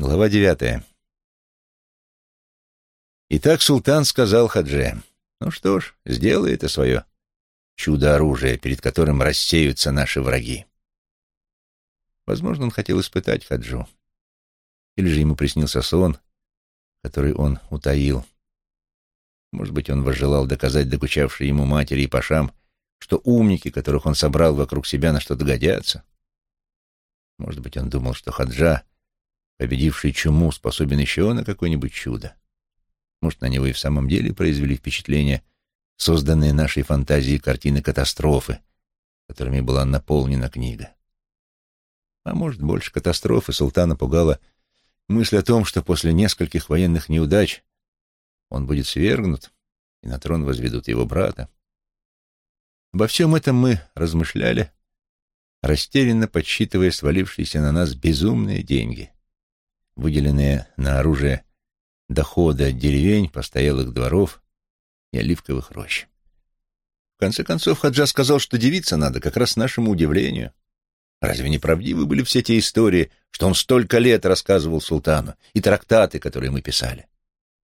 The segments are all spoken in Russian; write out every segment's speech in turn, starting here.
Глава девятая. Итак, султан сказал Хадже, ну что ж, сделай это свое чудо-оружие, перед которым рассеются наши враги. Возможно, он хотел испытать Хаджу. Или же ему приснился сон, который он утаил. Может быть, он возжелал доказать докучавшей ему матери и пашам, что умники, которых он собрал вокруг себя, на что-то годятся. Может быть, он думал, что Хаджа, победивший чуму, способен еще на какое-нибудь чудо. Может, на него и в самом деле произвели впечатление созданные нашей фантазией картины катастрофы, которыми была наполнена книга. А может, больше катастрофы султана пугала мысль о том, что после нескольких военных неудач он будет свергнут, и на трон возведут его брата. Обо всем этом мы размышляли, растерянно подсчитывая свалившиеся на нас безумные деньги, выделенные на оружие доходы от деревень, постоялых дворов и оливковых рощ. В конце концов, Хаджа сказал, что девиться надо как раз нашему удивлению. Разве не правдивы были все те истории, что он столько лет рассказывал султану, и трактаты, которые мы писали?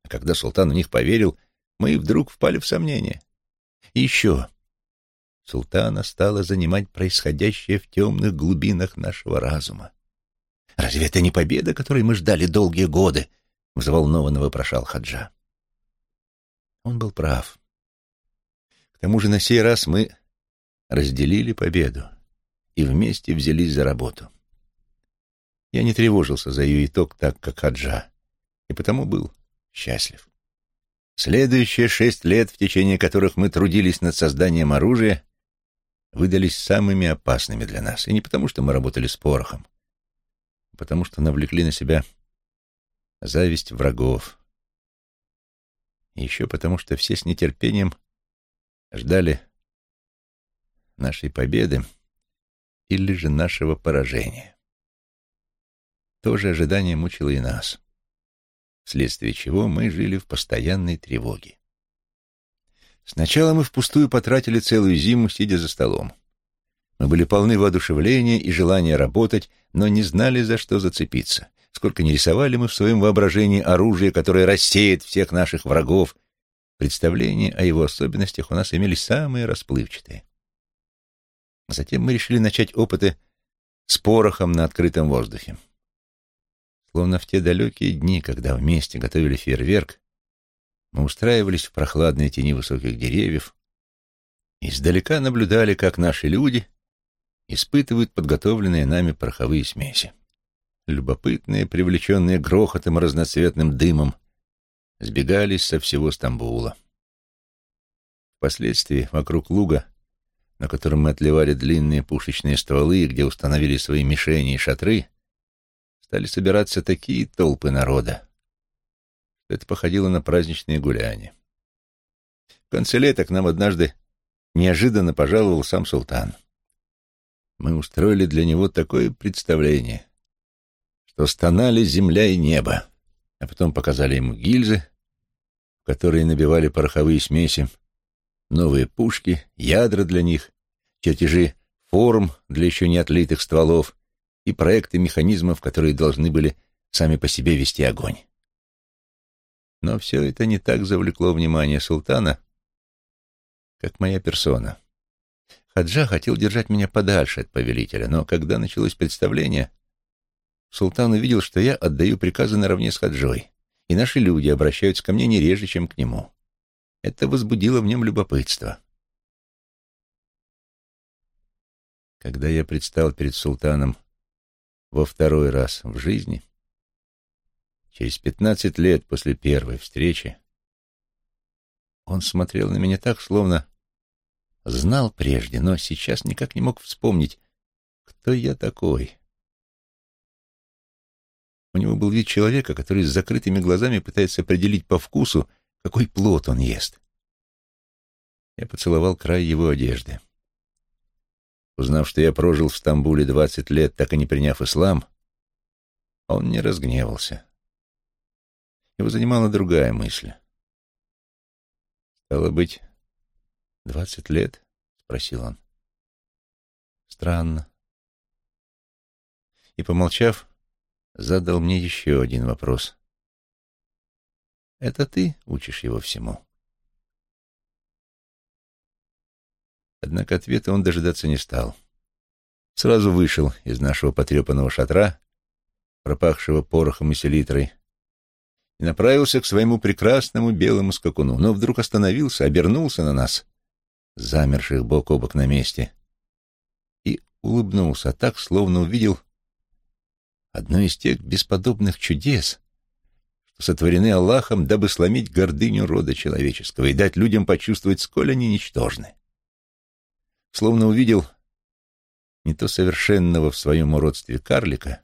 А когда султан в них поверил, мы вдруг впали в сомнение. И еще султана стало занимать происходящее в темных глубинах нашего разума. «Разве это не победа, которой мы ждали долгие годы?» — взволнованно вопрошал Хаджа. Он был прав. К тому же на сей раз мы разделили победу и вместе взялись за работу. Я не тревожился за ее итог так, как Хаджа, и потому был счастлив. Следующие шесть лет, в течение которых мы трудились над созданием оружия, выдались самыми опасными для нас. И не потому, что мы работали с порохом, потому что навлекли на себя зависть врагов. И еще потому, что все с нетерпением ждали нашей победы или же нашего поражения. То же ожидание мучило и нас, вследствие чего мы жили в постоянной тревоге. Сначала мы впустую потратили целую зиму, сидя за столом. Мы были полны воодушевления и желания работать, но не знали, за что зацепиться. Сколько не рисовали мы в своем воображении оружие, которое рассеет всех наших врагов, представления о его особенностях у нас имелись самые расплывчатые. Затем мы решили начать опыты с порохом на открытом воздухе. Словно в те далекие дни, когда вместе готовили фейерверк, мы устраивались в прохладной тени высоких деревьев и издалека наблюдали, как наши люди испытывают подготовленные нами пороховые смеси. Любопытные, привлеченные грохотом и разноцветным дымом, сбегались со всего Стамбула. Впоследствии вокруг луга на котором мы отливали длинные пушечные стволы, где установили свои мишени и шатры, стали собираться такие толпы народа, что это походило на праздничные гуляния. В конце лета к нам однажды неожиданно пожаловал сам султан. Мы устроили для него такое представление, что стонали земля и небо, а потом показали ему гильзы, в которые набивали пороховые смеси, новые пушки, ядра для них, чертежи форм для еще не отлитых стволов и проекты механизмов, которые должны были сами по себе вести огонь. Но все это не так завлекло внимание султана, как моя персона. Хаджа хотел держать меня подальше от повелителя, но когда началось представление, султан увидел, что я отдаю приказы наравне с Хаджой, и наши люди обращаются ко мне не реже, чем к нему. Это возбудило в нем любопытство. Когда я предстал перед султаном во второй раз в жизни, через пятнадцать лет после первой встречи, он смотрел на меня так, словно знал прежде, но сейчас никак не мог вспомнить, кто я такой. У него был вид человека, который с закрытыми глазами пытается определить по вкусу, какой плод он ест. Я поцеловал край его одежды. Узнав, что я прожил в Стамбуле двадцать лет, так и не приняв ислам, он не разгневался. Его занимала другая мысль. «Стало быть, двадцать лет?» — спросил он. «Странно». И, помолчав, задал мне еще один вопрос. «Это ты учишь его всему?» Однако ответа он дожидаться не стал. Сразу вышел из нашего потрепанного шатра, пропахшего порохом и селитрой, и направился к своему прекрасному белому скакуну, но вдруг остановился, обернулся на нас, замерших бок о бок на месте, и улыбнулся так, словно увидел одно из тех бесподобных чудес, что сотворены Аллахом, дабы сломить гордыню рода человеческого и дать людям почувствовать, сколь они ничтожны. Словно увидел не то совершенного в своем уродстве карлика,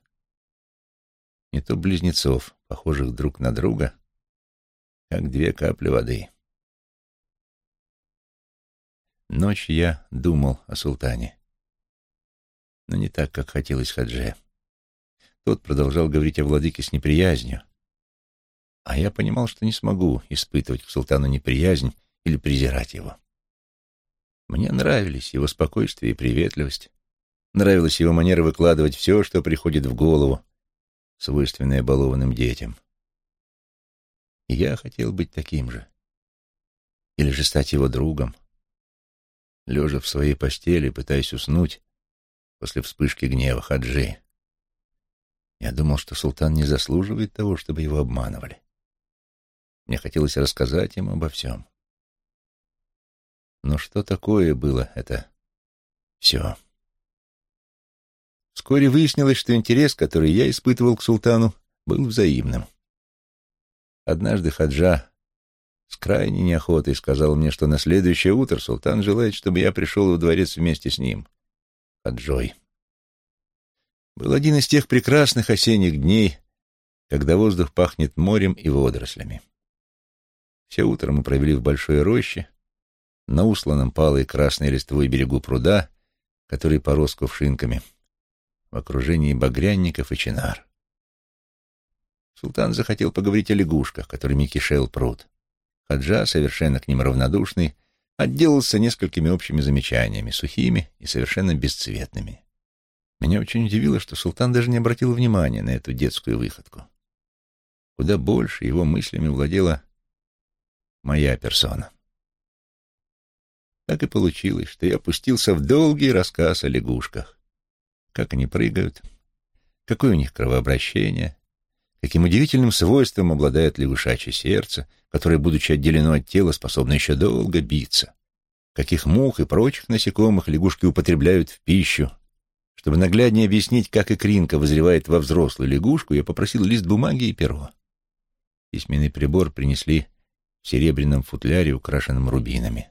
не то близнецов, похожих друг на друга, как две капли воды. Ночью я думал о султане, но не так, как хотелось Хадже. Тот продолжал говорить о владыке с неприязнью, а я понимал, что не смогу испытывать к султану неприязнь или презирать его. Мне нравились его спокойствие и приветливость, нравилась его манера выкладывать все, что приходит в голову, свойственное балованным детям. И я хотел быть таким же. Или же стать его другом. Лежа в своей постели, пытаясь уснуть после вспышки гнева Хаджи. Я думал, что султан не заслуживает того, чтобы его обманывали. Мне хотелось рассказать ему обо всем. Но что такое было это все? Вскоре выяснилось, что интерес, который я испытывал к султану, был взаимным. Однажды Хаджа с крайней неохотой сказал мне, что на следующее утро султан желает, чтобы я пришел во дворец вместе с ним, Хаджой. Был один из тех прекрасных осенних дней, когда воздух пахнет морем и водорослями. Все утро мы провели в большой роще, на усланном палой красной листвой берегу пруда, который порос кувшинками — в окружении багрянников и чинар. Султан захотел поговорить о лягушках, которыми кишел пруд. Хаджа, совершенно к ним равнодушный, отделался несколькими общими замечаниями, сухими и совершенно бесцветными. Меня очень удивило, что султан даже не обратил внимания на эту детскую выходку. Куда больше его мыслями владела моя персона. Так и получилось, что я опустился в долгий рассказ о лягушках как они прыгают, какое у них кровообращение, каким удивительным свойством обладает лягушачье сердце, которое, будучи отделено от тела, способно еще долго биться, каких мух и прочих насекомых лягушки употребляют в пищу. Чтобы нагляднее объяснить, как икринка вызревает во взрослую лягушку, я попросил лист бумаги и перо. Письменный прибор принесли в серебряном футляре, украшенном рубинами.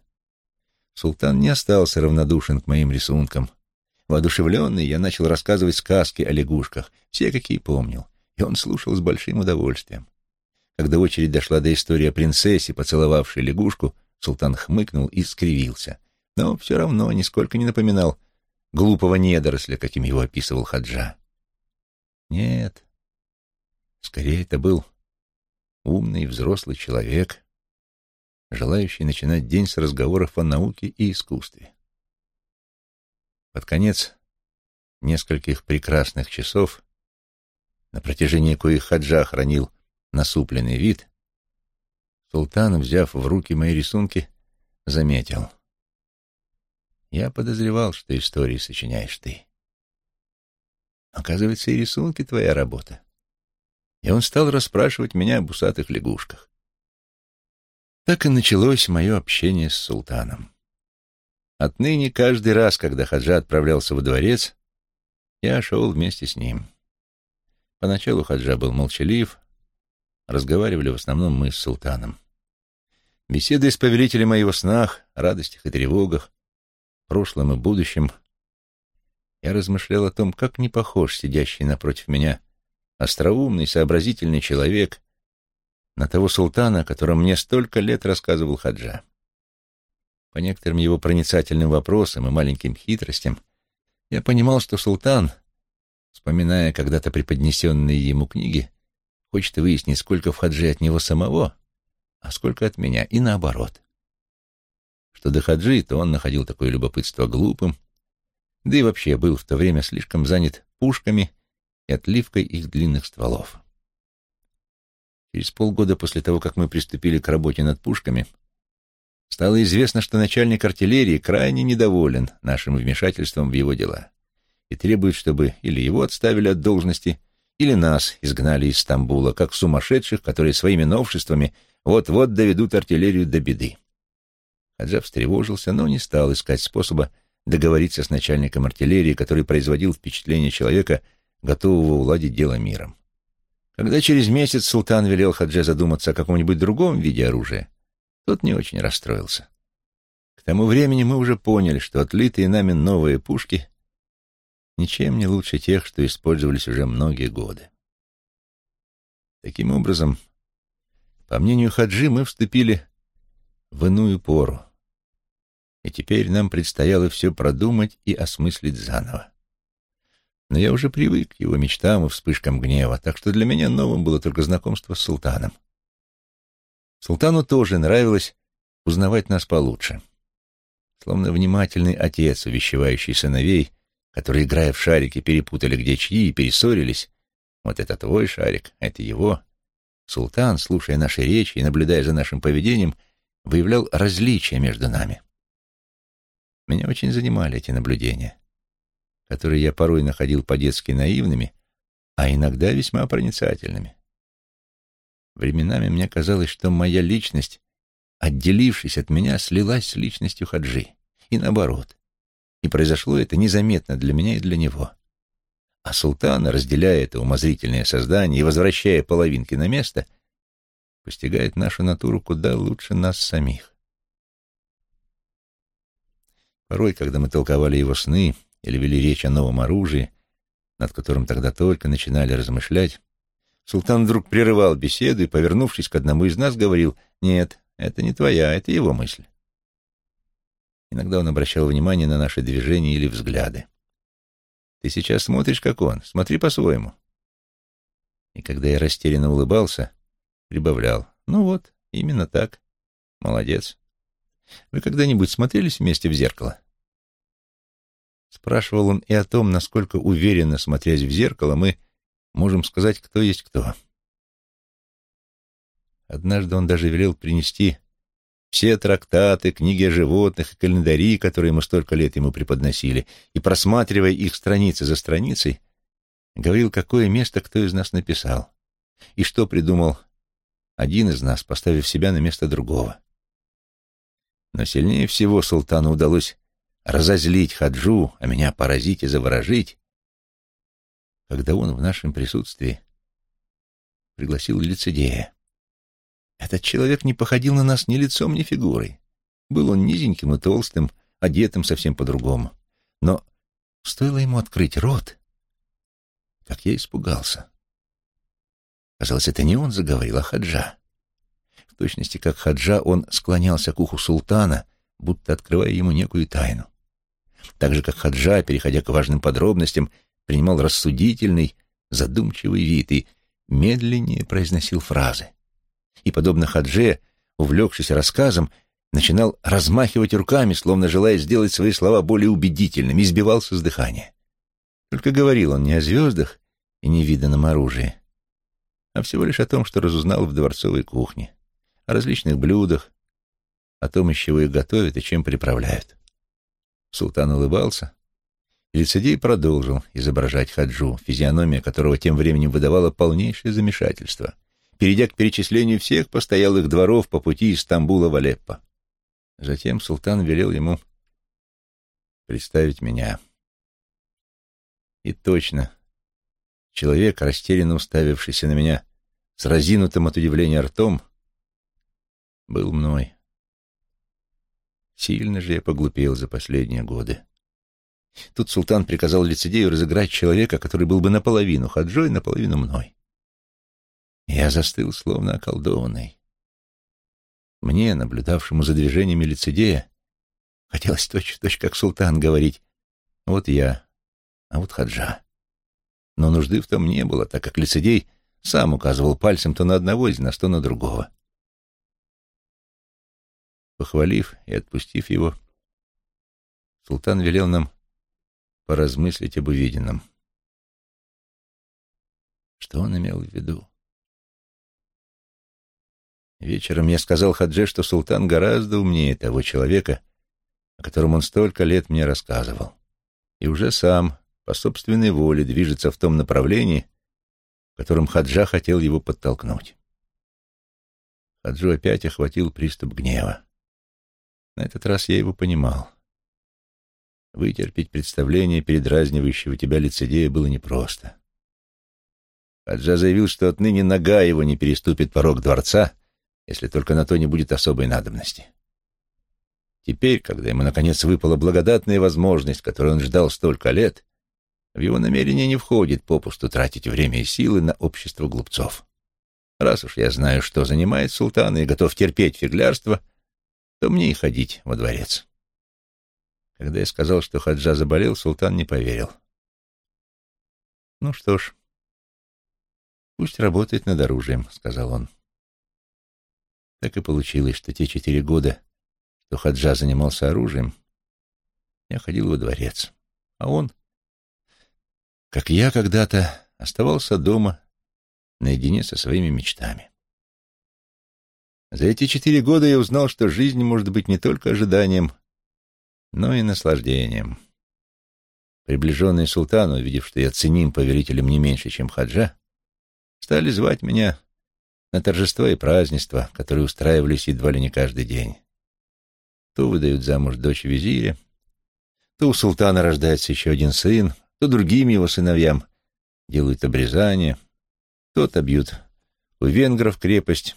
Султан не остался равнодушен к моим рисункам — Воодушевленный, я начал рассказывать сказки о лягушках, все, какие помнил, и он слушал с большим удовольствием. Когда очередь дошла до истории о принцессе, поцеловавшей лягушку, султан хмыкнул и скривился, но все равно нисколько не напоминал глупого недоросля, каким его описывал Хаджа. Нет, скорее это был умный взрослый человек, желающий начинать день с разговоров о науке и искусстве. Под конец нескольких прекрасных часов, на протяжении коих Хаджа хранил насупленный вид, султан, взяв в руки мои рисунки, заметил. Я подозревал, что истории сочиняешь ты. Оказывается, и рисунки твоя работа. И он стал расспрашивать меня об усатых лягушках. Так и началось мое общение с султаном. Отныне каждый раз, когда Хаджа отправлялся во дворец, я шел вместе с ним. Поначалу Хаджа был молчалив, разговаривали в основном мы с султаном. Беседуя с повелителем о его снах, радостях и тревогах, прошлом и будущем, я размышлял о том, как не похож сидящий напротив меня остроумный, сообразительный человек на того султана, о котором мне столько лет рассказывал Хаджа. По некоторым его проницательным вопросам и маленьким хитростям я понимал, что султан, вспоминая когда-то преподнесенные ему книги, хочет выяснить, сколько в хаджи от него самого, а сколько от меня, и наоборот. Что до хаджи, то он находил такое любопытство глупым, да и вообще был в то время слишком занят пушками и отливкой их длинных стволов. Через полгода после того, как мы приступили к работе над пушками, стало известно, что начальник артиллерии крайне недоволен нашим вмешательством в его дела и требует, чтобы или его отставили от должности, или нас изгнали из Стамбула, как сумасшедших, которые своими новшествами вот-вот доведут артиллерию до беды. Хаджа встревожился, но не стал искать способа договориться с начальником артиллерии, который производил впечатление человека, готового уладить дело миром. Когда через месяц султан велел Хадже задуматься о каком-нибудь другом виде оружия, тот не очень расстроился. К тому времени мы уже поняли, что отлитые нами новые пушки ничем не лучше тех, что использовались уже многие годы. Таким образом, по мнению Хаджи, мы вступили в иную пору, и теперь нам предстояло все продумать и осмыслить заново. Но я уже привык к его мечтам и вспышкам гнева, так что для меня новым было только знакомство с султаном. Султану тоже нравилось узнавать нас получше. Словно внимательный отец, увещевающий сыновей, которые, играя в шарики, перепутали где чьи и перессорились. Вот это твой шарик, это его. Султан, слушая наши речи и наблюдая за нашим поведением, выявлял различия между нами. Меня очень занимали эти наблюдения, которые я порой находил по-детски наивными, а иногда весьма проницательными. Временами мне казалось, что моя личность, отделившись от меня, слилась с личностью Хаджи, и наоборот. И произошло это незаметно для меня и для него. А султан, разделяя это умозрительное создание и возвращая половинки на место, постигает нашу натуру куда лучше нас самих. Порой, когда мы толковали его сны или вели речь о новом оружии, над которым тогда только начинали размышлять, султан вдруг прерывал беседу и, повернувшись к одному из нас, говорил «Нет, это не твоя, это его мысль». Иногда он обращал внимание на наши движения или взгляды. «Ты сейчас смотришь, как он, смотри по-своему». И когда я растерянно улыбался, прибавлял «Ну вот, именно так. Молодец». Вы когда-нибудь смотрелись вместе в зеркало? Спрашивал он и о том, насколько уверенно, смотрясь в зеркало, мы можем сказать, кто есть кто. Однажды он даже велел принести все трактаты, книги о животных и календари, которые мы столько лет ему преподносили, и, просматривая их страницы за страницей, говорил, какое место кто из нас написал, и что придумал один из нас, поставив себя на место другого. Но сильнее всего султану удалось разозлить Хаджу, а меня поразить и заворожить, когда он в нашем присутствии пригласил лицедея. Этот человек не походил на нас ни лицом, ни фигурой. Был он низеньким и толстым, одетым совсем по-другому. Но стоило ему открыть рот, как я испугался. Казалось, это не он заговорил, а Хаджа точности как Хаджа, он склонялся к уху султана, будто открывая ему некую тайну. Так же, как Хаджа, переходя к важным подробностям, принимал рассудительный, задумчивый вид и медленнее произносил фразы. И, подобно Хадже, увлекшись рассказом, начинал размахивать руками, словно желая сделать свои слова более убедительными, и сбивался с дыхания. Только говорил он не о звездах и невиданном оружии, а всего лишь о том, что разузнал в дворцовой кухне о различных блюдах, о том, из чего их готовят и чем приправляют. Султан улыбался, и лицедей продолжил изображать хаджу, физиономия которого тем временем выдавала полнейшее замешательство, перейдя к перечислению всех постоялых дворов по пути из Стамбула в Алеппо. Затем султан велел ему представить меня. И точно, человек, растерянно уставившийся на меня с разинутым от удивления ртом, был мной. Сильно же я поглупел за последние годы. Тут султан приказал лицедею разыграть человека, который был бы наполовину хаджой, наполовину мной. Я застыл, словно околдованный. Мне, наблюдавшему за движениями лицедея, хотелось точь-в-точь, как султан, говорить «Вот я, а вот хаджа». Но нужды в том не было, так как лицедей сам указывал пальцем то на одного из нас, то на другого. Похвалив и отпустив его, султан велел нам поразмыслить об увиденном. Что он имел в виду? Вечером я сказал Хадже, что султан гораздо умнее того человека, о котором он столько лет мне рассказывал, и уже сам, по собственной воле, движется в том направлении, в котором Хаджа хотел его подтолкнуть. Хаджу опять охватил приступ гнева. На этот раз я его понимал. Вытерпеть представление передразнивающего тебя лицедея было непросто. Хаджа заявил, что отныне нога его не переступит порог дворца, если только на то не будет особой надобности. Теперь, когда ему наконец выпала благодатная возможность, которую он ждал столько лет, в его намерение не входит попусту тратить время и силы на общество глупцов. Раз уж я знаю, что занимает султана и готов терпеть фиглярство, то мне и ходить во дворец. Когда я сказал, что Хаджа заболел, султан не поверил. «Ну что ж, пусть работает над оружием», — сказал он. Так и получилось, что те четыре года, что Хаджа занимался оружием, я ходил во дворец, а он, как я когда-то, оставался дома наедине со своими мечтами. За эти четыре года я узнал, что жизнь может быть не только ожиданием, но и наслаждением. Приближенные султану, увидев, что я ценим повелителем не меньше, чем хаджа, стали звать меня на торжества и празднества, которые устраивались едва ли не каждый день. То выдают замуж дочь визиря, то у султана рождается еще один сын, то другим его сыновьям делают обрезание, то отобьют у венгров крепость,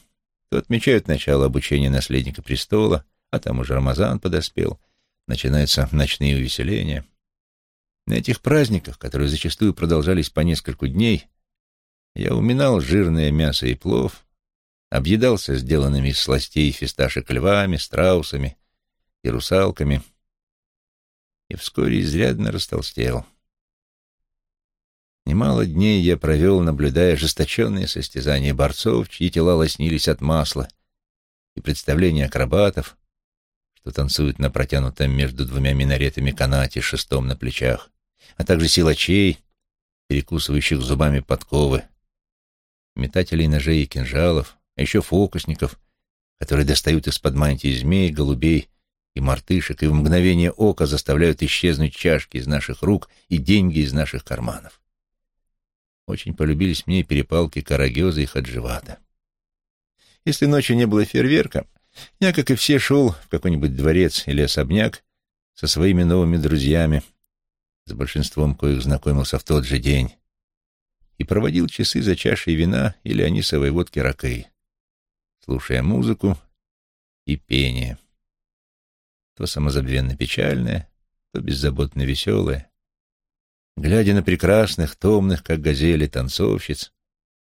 то отмечают начало обучения наследника престола, а там уже Рамазан подоспел — начинаются ночные увеселения. На этих праздниках, которые зачастую продолжались по нескольку дней, я уминал жирное мясо и плов, объедался сделанными из сластей фисташек львами, страусами и русалками, и вскоре изрядно растолстел. Немало дней я провел, наблюдая ожесточенные состязания борцов, чьи тела лоснились от масла, и представления акробатов, что танцуют на протянутом между двумя минаретами канате шестом на плечах, а также силачей, перекусывающих зубами подковы, метателей ножей и кинжалов, а еще фокусников, которые достают из-под мантии змей, голубей и мартышек и в мгновение ока заставляют исчезнуть чашки из наших рук и деньги из наших карманов. Очень полюбились мне перепалки Карагеза и Хадживата. Если ночью не было фейерверка, я, как и все, шел в какой-нибудь дворец или особняк со своими новыми друзьями, с большинством коих знакомился в тот же день, и проводил часы за чашей вина или анисовой водки ракей, слушая музыку и пение. То самозабвенно печальное, то беззаботно веселое. Глядя на прекрасных, томных, как газели, танцовщиц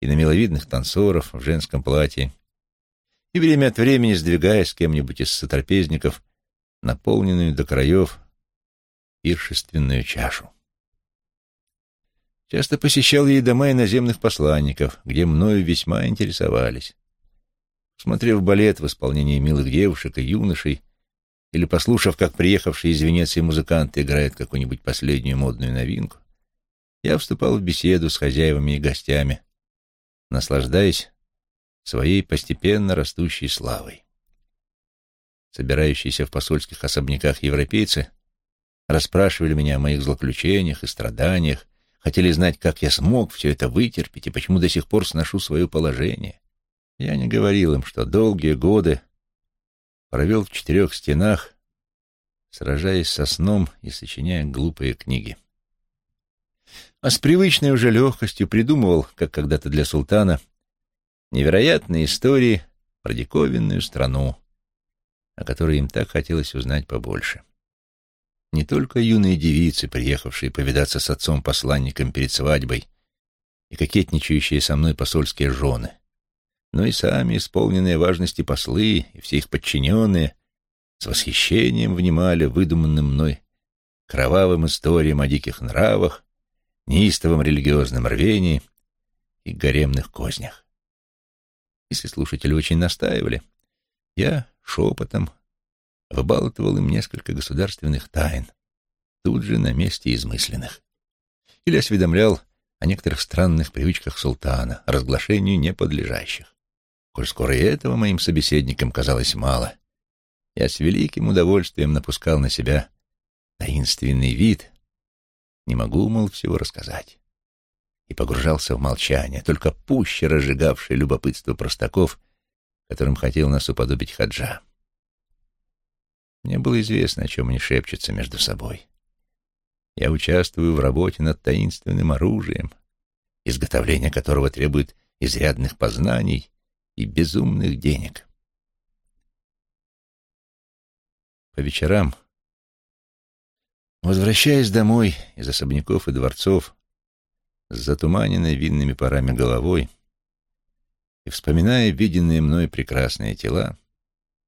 и на миловидных танцоров в женском платье, и время от времени сдвигая с кем-нибудь из сотрапезников наполненную до краев пиршественную чашу. Часто посещал ей дома иноземных посланников, где мною весьма интересовались. Смотрев балет в исполнении милых девушек и юношей, или послушав, как приехавшие из Венеции музыканты играют какую-нибудь последнюю модную новинку, я вступал в беседу с хозяевами и гостями, наслаждаясь своей постепенно растущей славой. Собирающиеся в посольских особняках европейцы расспрашивали меня о моих злоключениях и страданиях, хотели знать, как я смог все это вытерпеть и почему до сих пор сношу свое положение. Я не говорил им, что долгие годы провел в четырех стенах, сражаясь со сном и сочиняя глупые книги. А с привычной уже легкостью придумывал, как когда-то для султана, невероятные истории про диковинную страну, о которой им так хотелось узнать побольше. Не только юные девицы, приехавшие повидаться с отцом-посланником перед свадьбой, и кокетничающие со мной посольские жены, но и сами исполненные важности послы и все их подчиненные с восхищением внимали выдуманным мной кровавым историям о диких нравах, неистовом религиозном рвении и гаремных кознях. Если слушатели очень настаивали, я шепотом выбалтывал им несколько государственных тайн, тут же на месте измысленных. Или осведомлял о некоторых странных привычках султана, разглашению неподлежащих. Коль скоро и этого моим собеседникам казалось мало, я с великим удовольствием напускал на себя таинственный вид, не могу, мол, всего рассказать, и погружался в молчание, только пуще разжигавшее любопытство простаков, которым хотел нас уподобить хаджа. Мне было известно, о чем они шепчутся между собой. Я участвую в работе над таинственным оружием, изготовление которого требует изрядных познаний и безумных денег. По вечерам, возвращаясь домой из особняков и дворцов, с затуманенной винными парами головой и вспоминая виденные мной прекрасные тела,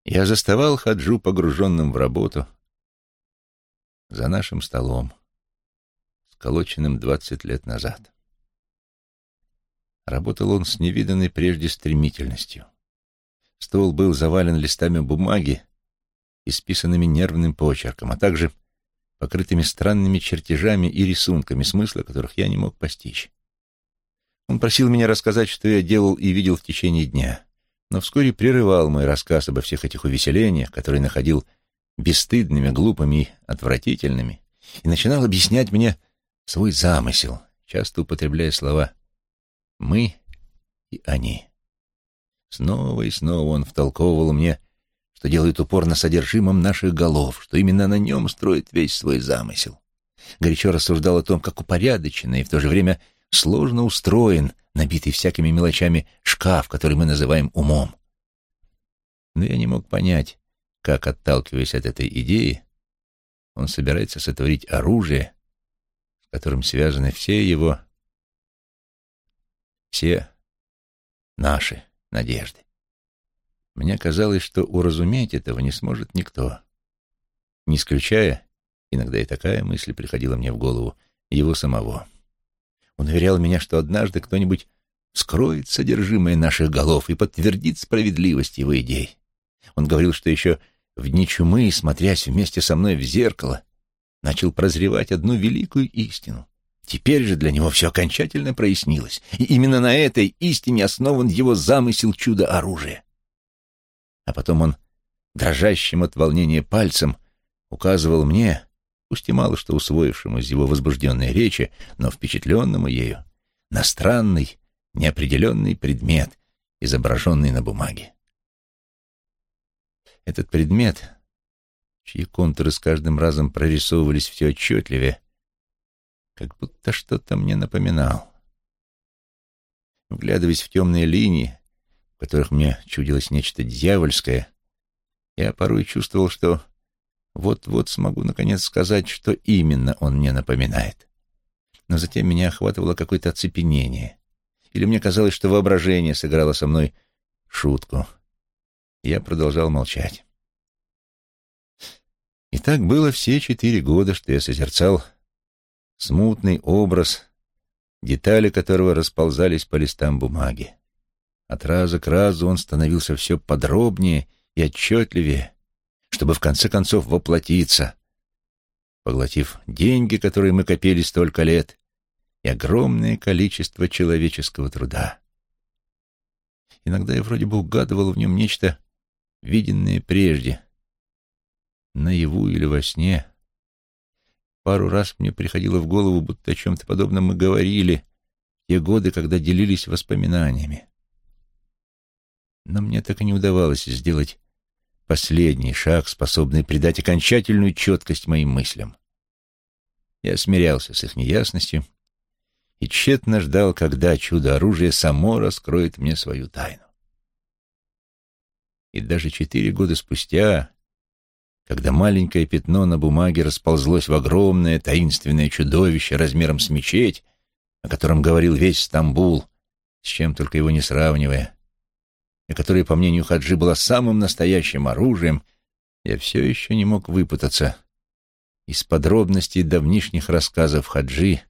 я заставал Хаджу погруженным в работу за нашим столом, сколоченным двадцать лет назад. Работал он с невиданной прежде стремительностью. Стол был завален листами бумаги, исписанными нервным почерком, а также покрытыми странными чертежами и рисунками, смысла которых я не мог постичь. Он просил меня рассказать, что я делал и видел в течение дня, но вскоре прерывал мой рассказ обо всех этих увеселениях, которые находил бесстыдными, глупыми и отвратительными, и начинал объяснять мне свой замысел, часто употребляя слова «мы» и «они». Снова и снова он втолковывал мне, что делает упор на содержимом наших голов, что именно на нем строит весь свой замысел. Горячо рассуждал о том, как упорядоченный и в то же время сложно устроен, набитый всякими мелочами шкаф, который мы называем умом. Но я не мог понять, как, отталкиваясь от этой идеи, он собирается сотворить оружие, с которым связаны все его, все наши надежды. Мне казалось, что уразуметь этого не сможет никто. Не исключая, иногда и такая мысль приходила мне в голову, его самого. Он уверял меня, что однажды кто-нибудь скроет содержимое наших голов и подтвердит справедливость его идей. Он говорил, что еще в дни чумы, смотрясь вместе со мной в зеркало, начал прозревать одну великую истину. Теперь же для него все окончательно прояснилось, и именно на этой истине основан его замысел чудо-оружия. А потом он дрожащим от волнения пальцем указывал мне, пусть и мало что усвоившему из его возбужденной речи, но впечатленному ею, на странный, неопределенный предмет, изображенный на бумаге. Этот предмет, чьи контуры с каждым разом прорисовывались все отчетливее, как будто что-то мне напоминал. Вглядываясь в темные линии, в которых мне чудилось нечто дьявольское, я порой чувствовал, что вот-вот смогу наконец сказать, что именно он мне напоминает. Но затем меня охватывало какое-то оцепенение. Или мне казалось, что воображение сыграло со мной шутку. Я продолжал молчать. И так было все четыре года, что я созерцал смутный образ, детали которого расползались по листам бумаги. От раза к разу он становился все подробнее и отчетливее, чтобы в конце концов воплотиться, поглотив деньги, которые мы копили столько лет, и огромное количество человеческого труда. Иногда я вроде бы угадывал в нем нечто, виденное прежде, наяву или во сне. Пару раз мне приходило в голову, будто о чем-то подобном мы говорили те годы, когда делились воспоминаниями но мне так и не удавалось сделать последний шаг, способный придать окончательную четкость моим мыслям. Я смирялся с их неясностью и тщетно ждал, когда чудо-оружие само раскроет мне свою тайну. И даже четыре года спустя, когда маленькое пятно на бумаге расползлось в огромное таинственное чудовище размером с мечеть, о котором говорил весь Стамбул, с чем только его не сравнивая, и которая, по мнению Хаджи, была самым настоящим оружием, я все еще не мог выпутаться из подробностей давнишних рассказов Хаджи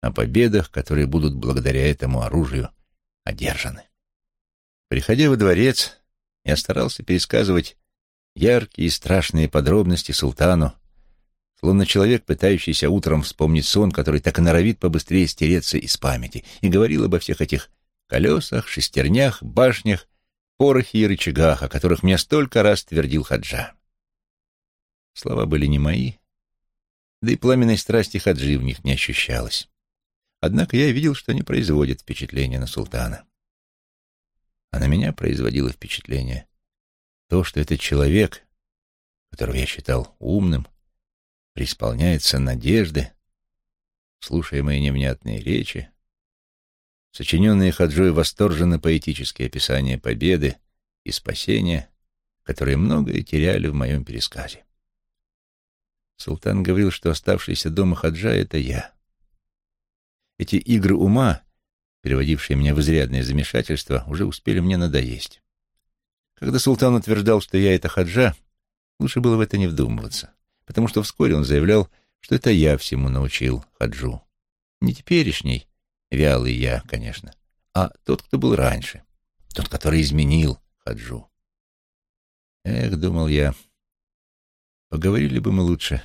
о победах, которые будут благодаря этому оружию одержаны. Приходя во дворец, я старался пересказывать яркие и страшные подробности султану, словно человек, пытающийся утром вспомнить сон, который так и норовит побыстрее стереться из памяти, и говорил обо всех этих колесах, шестернях, башнях, порохе и рычагах, о которых мне столько раз твердил Хаджа. Слова были не мои, да и пламенной страсти Хаджи в них не ощущалось. Однако я видел, что они производят впечатление на султана. А на меня производило впечатление то, что этот человек, которого я считал умным, преисполняется надежды, слушая мои невнятные речи, сочиненные Хаджой восторженно-поэтические описания победы и спасения, которые многое теряли в моем пересказе. Султан говорил, что оставшийся дома Хаджа — это я. Эти игры ума, переводившие меня в изрядное замешательство, уже успели мне надоесть. Когда султан утверждал, что я — это Хаджа, лучше было в это не вдумываться, потому что вскоре он заявлял, что это я всему научил Хаджу. Не теперешний, вялый я, конечно, а тот, кто был раньше, тот, который изменил Хаджу. Эх, думал я, поговорили бы мы лучше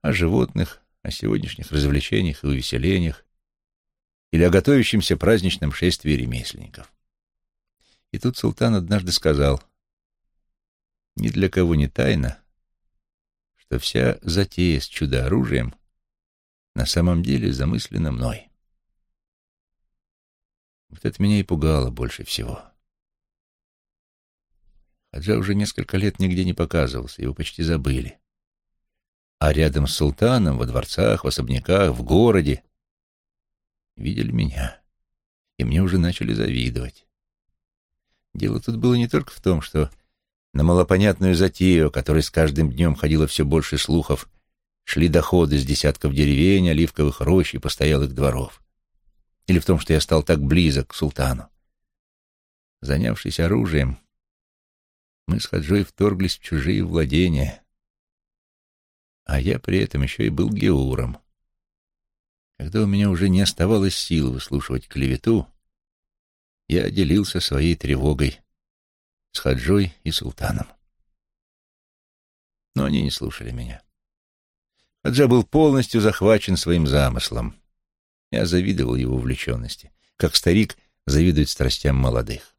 о животных, о сегодняшних развлечениях и увеселениях, или о готовящемся праздничном шествии ремесленников. И тут султан однажды сказал, ни для кого не тайна, что вся затея с чудо-оружием на самом деле замыслена мной. Вот это меня и пугало больше всего. Хаджа уже несколько лет нигде не показывался, его почти забыли. А рядом с султаном, во дворцах, в особняках, в городе видели меня, и мне уже начали завидовать. Дело тут было не только в том, что на малопонятную затею, о которой с каждым днем ходило все больше слухов, шли доходы с десятков деревень, оливковых рощ и постоялых дворов. Или в том, что я стал так близок к султану. Занявшись оружием, мы с Хаджой вторглись в чужие владения, а я при этом еще и был геуром. Когда у меня уже не оставалось сил выслушивать клевету, я делился своей тревогой с Хаджой и Султаном. Но они не слушали меня. Хаджа был полностью захвачен своим замыслом. Я завидовал его увлеченности, как старик завидует страстям молодых.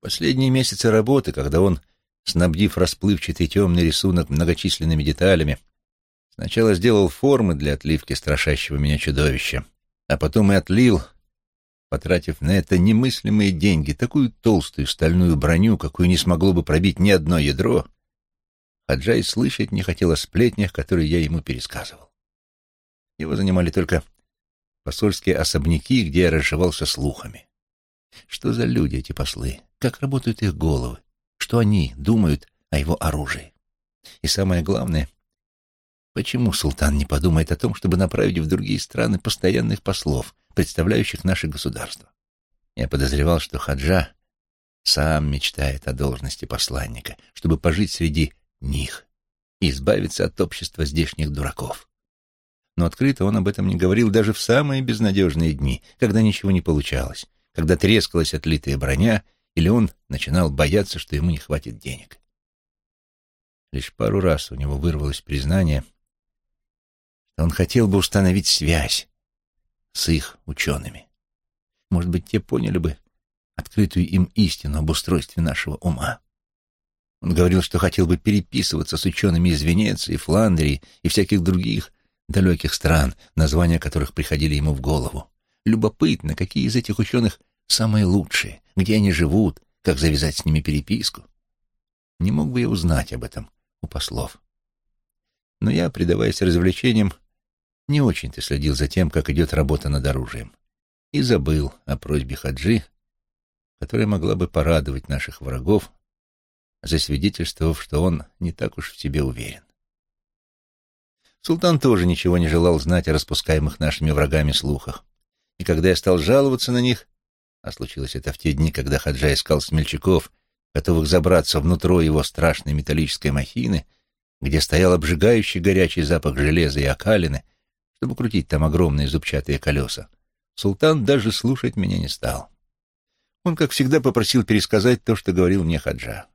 Последние месяцы работы, когда он, снабдив расплывчатый темный рисунок многочисленными деталями, сначала сделал формы для отливки страшащего меня чудовища, а потом и отлил потратив на это немыслимые деньги, такую толстую стальную броню, какую не смогло бы пробить ни одно ядро, Хаджай слышать не хотел о сплетнях, которые я ему пересказывал. Его занимали только посольские особняки, где я разживался слухами. Что за люди эти послы? Как работают их головы? Что они думают о его оружии? И самое главное, почему султан не подумает о том, чтобы направить в другие страны постоянных послов, представляющих наше государство. Я подозревал, что Хаджа сам мечтает о должности посланника, чтобы пожить среди них и избавиться от общества здешних дураков. Но открыто он об этом не говорил даже в самые безнадежные дни, когда ничего не получалось, когда трескалась отлитая броня, или он начинал бояться, что ему не хватит денег. Лишь пару раз у него вырвалось признание, что он хотел бы установить связь с их учеными. Может быть, те поняли бы открытую им истину об устройстве нашего ума. Он говорил, что хотел бы переписываться с учеными из Венеции, Фландрии и всяких других далеких стран, названия которых приходили ему в голову. Любопытно, какие из этих ученых самые лучшие, где они живут, как завязать с ними переписку. Не мог бы я узнать об этом у послов. Но я, предаваясь развлечениям, не очень-то следил за тем, как идет работа над оружием, и забыл о просьбе Хаджи, которая могла бы порадовать наших врагов, засвидетельствовав, что он не так уж в себе уверен. Султан тоже ничего не желал знать о распускаемых нашими врагами слухах, и когда я стал жаловаться на них, а случилось это в те дни, когда Хаджа искал смельчаков, готовых забраться внутрь его страшной металлической махины, где стоял обжигающий горячий запах железа и окалины, чтобы крутить там огромные зубчатые колеса, султан даже слушать меня не стал. Он, как всегда, попросил пересказать то, что говорил мне Хаджа.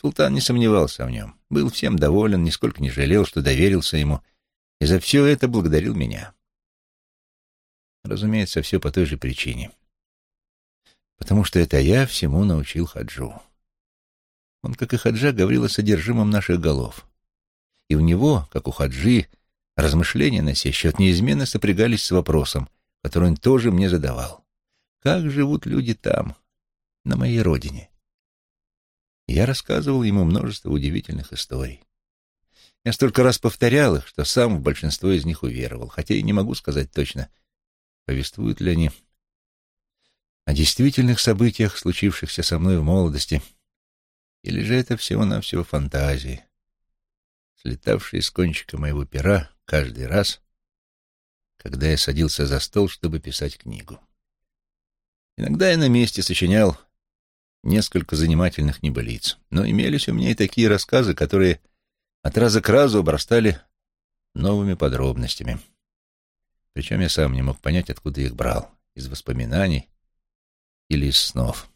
Султан не сомневался в нем, был всем доволен, нисколько не жалел, что доверился ему, и за все это благодарил меня. Разумеется, все по той же причине. Потому что это я всему научил Хаджу. Он, как и Хаджа, говорил о содержимом наших голов. И у него, как у Хаджи, размышления на сей счет неизменно сопрягались с вопросом, который он тоже мне задавал. Как живут люди там, на моей родине? Я рассказывал ему множество удивительных историй. Я столько раз повторял их, что сам в большинство из них уверовал, хотя и не могу сказать точно, повествуют ли они о действительных событиях, случившихся со мной в молодости, или же это всего-навсего фантазии, слетавшие с кончика моего пера каждый раз, когда я садился за стол, чтобы писать книгу. Иногда я на месте сочинял несколько занимательных небылиц, но имелись у меня и такие рассказы, которые от раза к разу обрастали новыми подробностями. Причем я сам не мог понять, откуда их брал, из воспоминаний или из снов.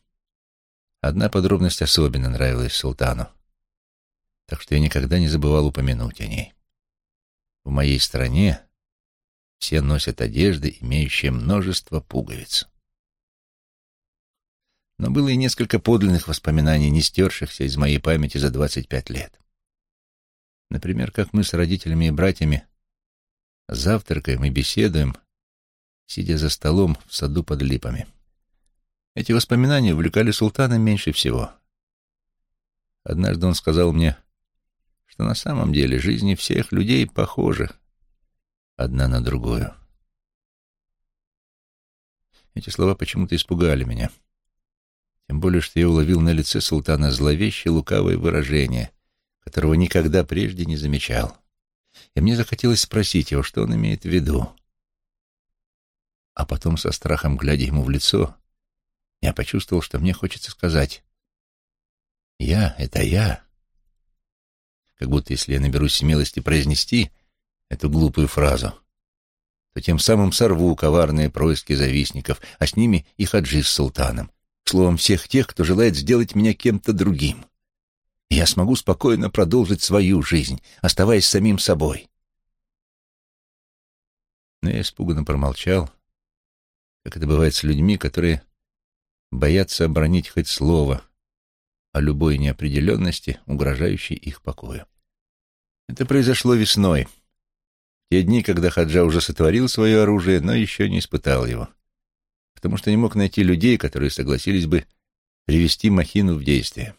Одна подробность особенно нравилась султану, так что я никогда не забывал упомянуть о ней. В моей стране все носят одежды, имеющие множество пуговиц. Но было и несколько подлинных воспоминаний, не стершихся из моей памяти за двадцать пять лет. Например, как мы с родителями и братьями завтракаем и беседуем, сидя за столом в саду под липами. Эти воспоминания увлекали султана меньше всего. Однажды он сказал мне, что на самом деле жизни всех людей похожи одна на другую. Эти слова почему-то испугали меня. Тем более, что я уловил на лице султана зловещее лукавое выражение, которого никогда прежде не замечал. И мне захотелось спросить его, что он имеет в виду. А потом, со страхом глядя ему в лицо, я почувствовал, что мне хочется сказать «Я — это я». Как будто если я наберусь смелости произнести эту глупую фразу, то тем самым сорву коварные происки завистников, а с ними и хаджи с султаном, словом, всех тех, кто желает сделать меня кем-то другим. Я смогу спокойно продолжить свою жизнь, оставаясь самим собой. Но я испуганно промолчал, как это бывает с людьми, которые боятся обронить хоть слово о любой неопределенности, угрожающей их покою. Это произошло весной, те дни, когда Хаджа уже сотворил свое оружие, но еще не испытал его, потому что не мог найти людей, которые согласились бы привести махину в действие.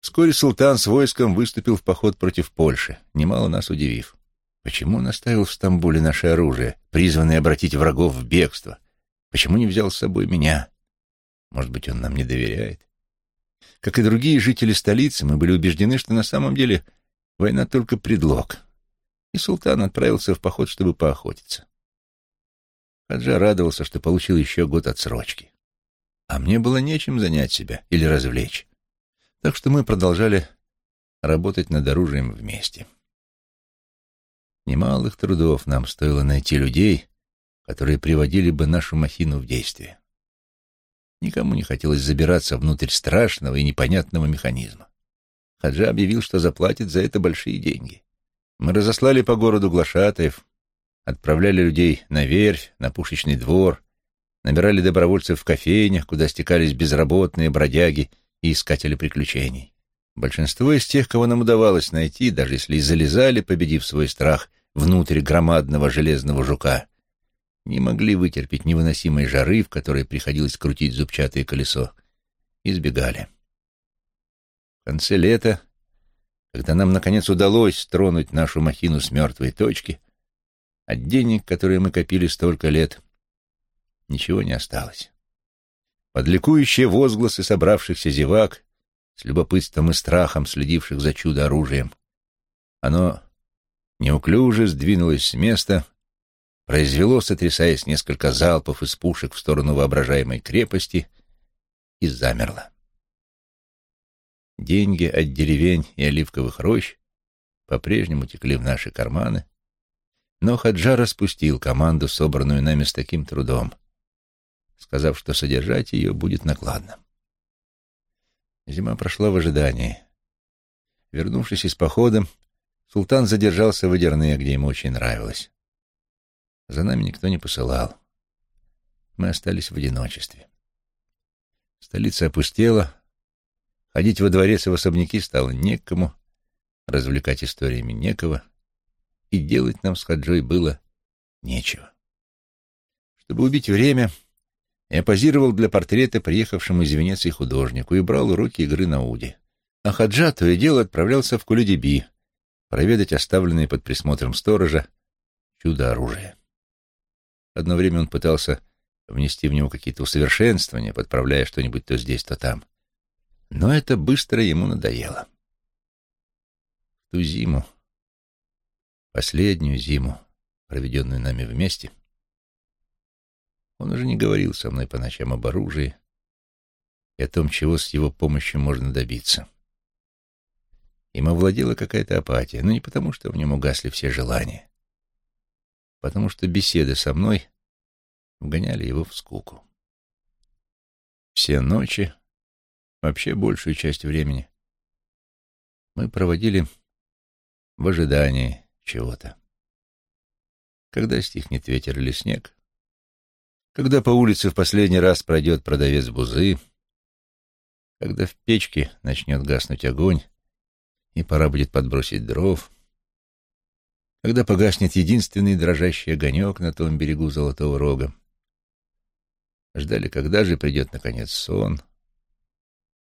Вскоре султан с войском выступил в поход против Польши, немало нас удивив. Почему он оставил в Стамбуле наше оружие, призванное обратить врагов в бегство? Почему не взял с собой меня? Может быть, он нам не доверяет? Как и другие жители столицы, мы были убеждены, что на самом деле война только предлог. И султан отправился в поход, чтобы поохотиться. Хаджа радовался, что получил еще год отсрочки. А мне было нечем занять себя или развлечь. Так что мы продолжали работать над оружием вместе. Немалых трудов нам стоило найти людей, которые приводили бы нашу махину в действие. Никому не хотелось забираться внутрь страшного и непонятного механизма. Хаджа объявил, что заплатит за это большие деньги. Мы разослали по городу глашатаев, отправляли людей на верфь, на пушечный двор, набирали добровольцев в кофейнях, куда стекались безработные бродяги и искатели приключений. Большинство из тех, кого нам удавалось найти, даже если и залезали, победив свой страх, внутрь громадного железного жука, не могли вытерпеть невыносимой жары, в которой приходилось крутить зубчатое колесо, и сбегали. В конце лета, когда нам, наконец, удалось тронуть нашу махину с мертвой точки, от денег, которые мы копили столько лет, ничего не осталось. Под ликующие возгласы собравшихся зевак, с любопытством и страхом следивших за чудо-оружием, оно неуклюже сдвинулось с места произвело, сотрясаясь несколько залпов из пушек в сторону воображаемой крепости, и замерло. Деньги от деревень и оливковых рощ по-прежнему текли в наши карманы, но Хаджа распустил команду, собранную нами с таким трудом, сказав, что содержать ее будет накладно. Зима прошла в ожидании. Вернувшись из похода, султан задержался в Эдерне, где ему очень нравилось. За нами никто не посылал. Мы остались в одиночестве. Столица опустела, ходить во дворец и в особняки стало некому, развлекать историями некого, и делать нам с Хаджой было нечего. Чтобы убить время, я позировал для портрета приехавшему из Венеции художнику и брал уроки игры на уде. А Хаджа то и дело отправлялся в Кулюдеби проведать оставленные под присмотром сторожа чудо-оружие. Одно время он пытался внести в него какие-то усовершенствования, подправляя что-нибудь то здесь, то там. Но это быстро ему надоело. В ту зиму, последнюю зиму, проведенную нами вместе, он уже не говорил со мной по ночам об оружии и о том, чего с его помощью можно добиться. Им овладела какая-то апатия, но не потому, что в нем угасли все желания, потому что беседы со мной вгоняли его в скуку. Все ночи, вообще большую часть времени, мы проводили в ожидании чего-то. Когда стихнет ветер или снег, когда по улице в последний раз пройдет продавец бузы, когда в печке начнет гаснуть огонь, и пора будет подбросить дров, когда погаснет единственный дрожащий огонек на том берегу Золотого Рога. Ждали, когда же придет, наконец, сон,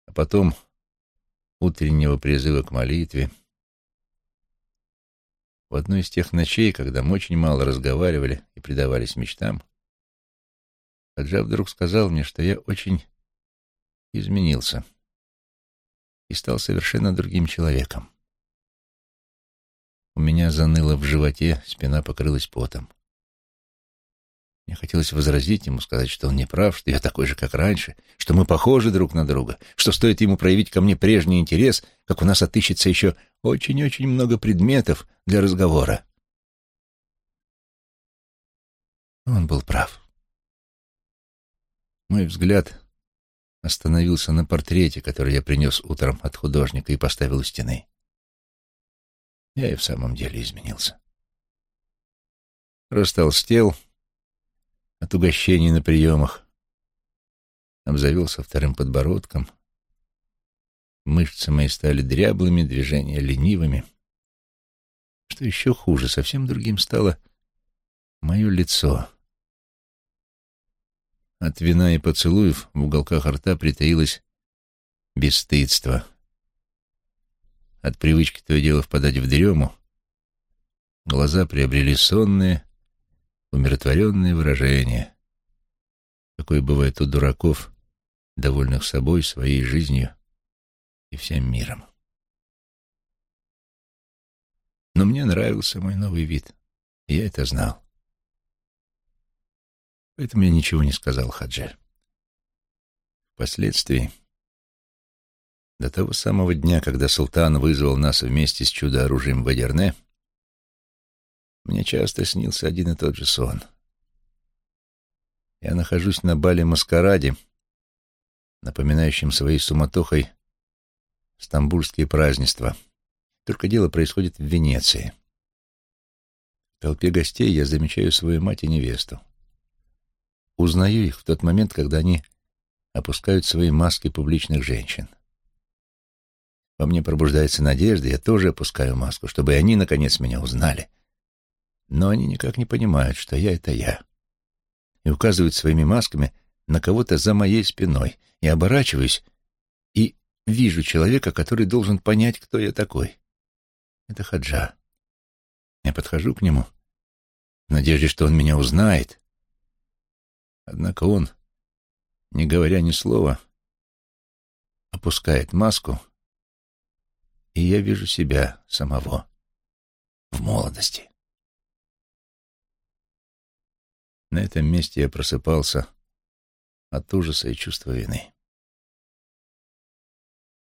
а потом утреннего призыва к молитве. В одну из тех ночей, когда мы очень мало разговаривали и предавались мечтам, Хаджа вдруг сказал мне, что я очень изменился и стал совершенно другим человеком. У меня заныло в животе, спина покрылась потом. Мне хотелось возразить ему, сказать, что он не прав, что я такой же, как раньше, что мы похожи друг на друга, что стоит ему проявить ко мне прежний интерес, как у нас отыщется еще очень-очень много предметов для разговора. Он был прав. Мой взгляд остановился на портрете, который я принес утром от художника и поставил у стены. Я и в самом деле изменился. Растолстел от угощений на приемах, обзавелся вторым подбородком, мышцы мои стали дряблыми, движения ленивыми. Что еще хуже, совсем другим стало мое лицо — от вина и поцелуев в уголках рта притаилось бесстыдство. От привычки то и дело впадать в дрему глаза приобрели сонные, умиротворенные выражения, какое бывает у дураков, довольных собой, своей жизнью и всем миром. Но мне нравился мой новый вид, и я это знал. Поэтому я ничего не сказал Хаджи. Впоследствии, до того самого дня, когда султан вызвал нас вместе с чудо-оружием в Адерне, мне часто снился один и тот же сон. Я нахожусь на бале-маскараде, напоминающем своей суматохой стамбульские празднества. Только дело происходит в Венеции. В толпе гостей я замечаю свою мать и невесту. Узнаю их в тот момент, когда они опускают свои маски публичных женщин. Во мне пробуждается надежда, я тоже опускаю маску, чтобы они, наконец, меня узнали. Но они никак не понимают, что я — это я. И указывают своими масками на кого-то за моей спиной. И оборачиваюсь, и вижу человека, который должен понять, кто я такой. Это Хаджа. Я подхожу к нему в надежде, что он меня узнает, Однако он, не говоря ни слова, опускает маску, и я вижу себя самого в молодости. На этом месте я просыпался от ужаса и чувства вины.